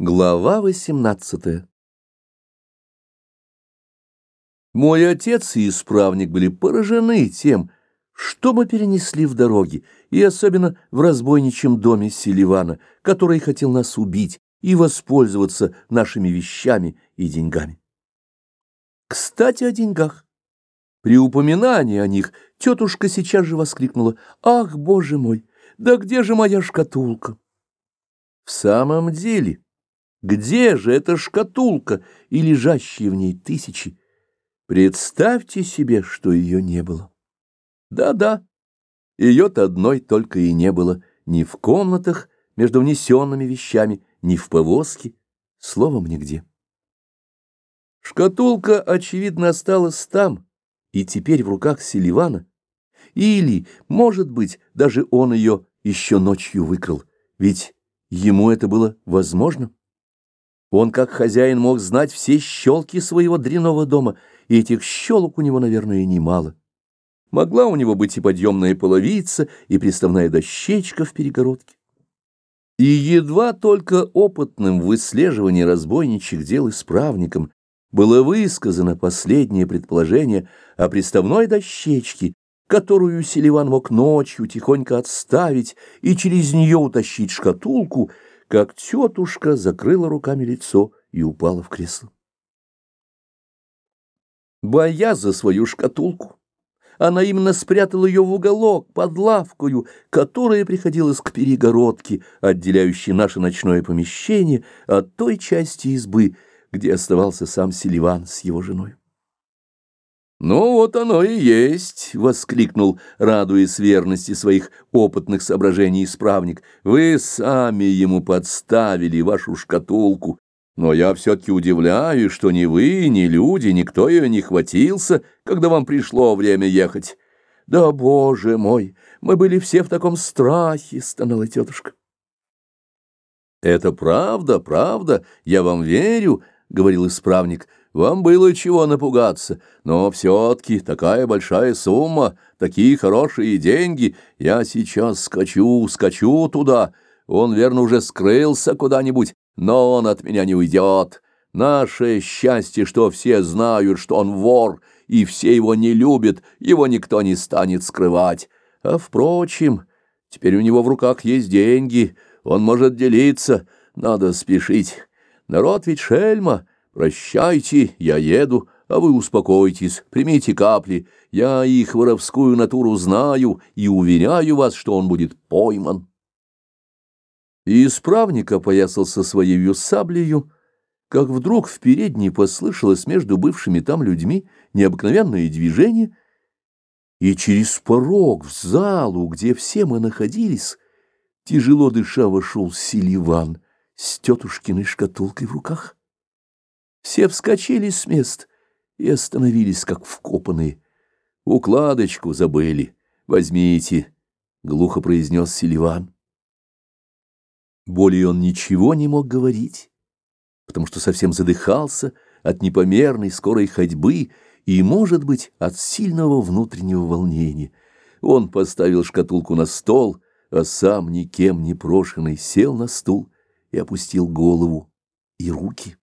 Глава 18 Мой отец и исправник были поражены тем, что мы перенесли в дороге, и особенно в разбойничьем доме Селивана, который хотел нас убить и воспользоваться нашими вещами и деньгами. Кстати, о деньгах. При упоминании о них тетушка сейчас же воскликнула «Ах, боже мой, да где же моя шкатулка?» В самом деле... Где же эта шкатулка и лежащие в ней тысячи? Представьте себе, что ее не было. Да-да, ее-то одной только и не было ни в комнатах между внесенными вещами, ни в повозке, словом, нигде. Шкатулка, очевидно, осталась там, и теперь в руках Селивана. Или, может быть, даже он ее еще ночью выкрал, ведь ему это было возможно. Он, как хозяин, мог знать все щелки своего дряного дома, и этих щелок у него, наверное, немало. Могла у него быть и подъемная половица, и приставная дощечка в перегородке. И едва только опытным в выслеживании разбойничьих дел исправником было высказано последнее предположение о приставной дощечке, которую Селиван мог ночью тихонько отставить и через нее утащить шкатулку — как тетушка закрыла руками лицо и упала в кресло. Боясь за свою шкатулку, она именно спрятала ее в уголок под лавкою, которая приходилась к перегородке, отделяющей наше ночное помещение от той части избы, где оставался сам Селиван с его женой. «Ну, вот оно и есть!» — воскликнул, радуясь верности своих опытных соображений исправник. «Вы сами ему подставили вашу шкатулку, но я все-таки удивляюсь, что ни вы, ни люди, никто ее не хватился, когда вам пришло время ехать». «Да, боже мой, мы были все в таком страхе!» — стонала тетушка. «Это правда, правда, я вам верю», — говорил исправник, — вам было чего напугаться, но все-таки такая большая сумма, такие хорошие деньги. Я сейчас скачу, скачу туда. Он, верно, уже скрылся куда-нибудь, но он от меня не уйдет. Наше счастье, что все знают, что он вор, и все его не любят, его никто не станет скрывать. А, впрочем, теперь у него в руках есть деньги, он может делиться, надо спешить. Народ ведь шельма». «Прощайте, я еду, а вы успокойтесь, примите капли. Я их воровскую натуру знаю и уверяю вас, что он будет пойман». И исправник опоясался своей саблею, как вдруг в передней послышалось между бывшими там людьми необыкновенное движение, и через порог в залу, где все мы находились, тяжело дыша вошел Селиван с тетушкиной шкатулкой в руках. Все вскочили с мест и остановились, как вкопанные. «Укладочку забыли. Возьмите», — глухо произнес Селиван. Более он ничего не мог говорить, потому что совсем задыхался от непомерной скорой ходьбы и, может быть, от сильного внутреннего волнения. Он поставил шкатулку на стол, а сам никем не прошенный сел на стул и опустил голову и руки.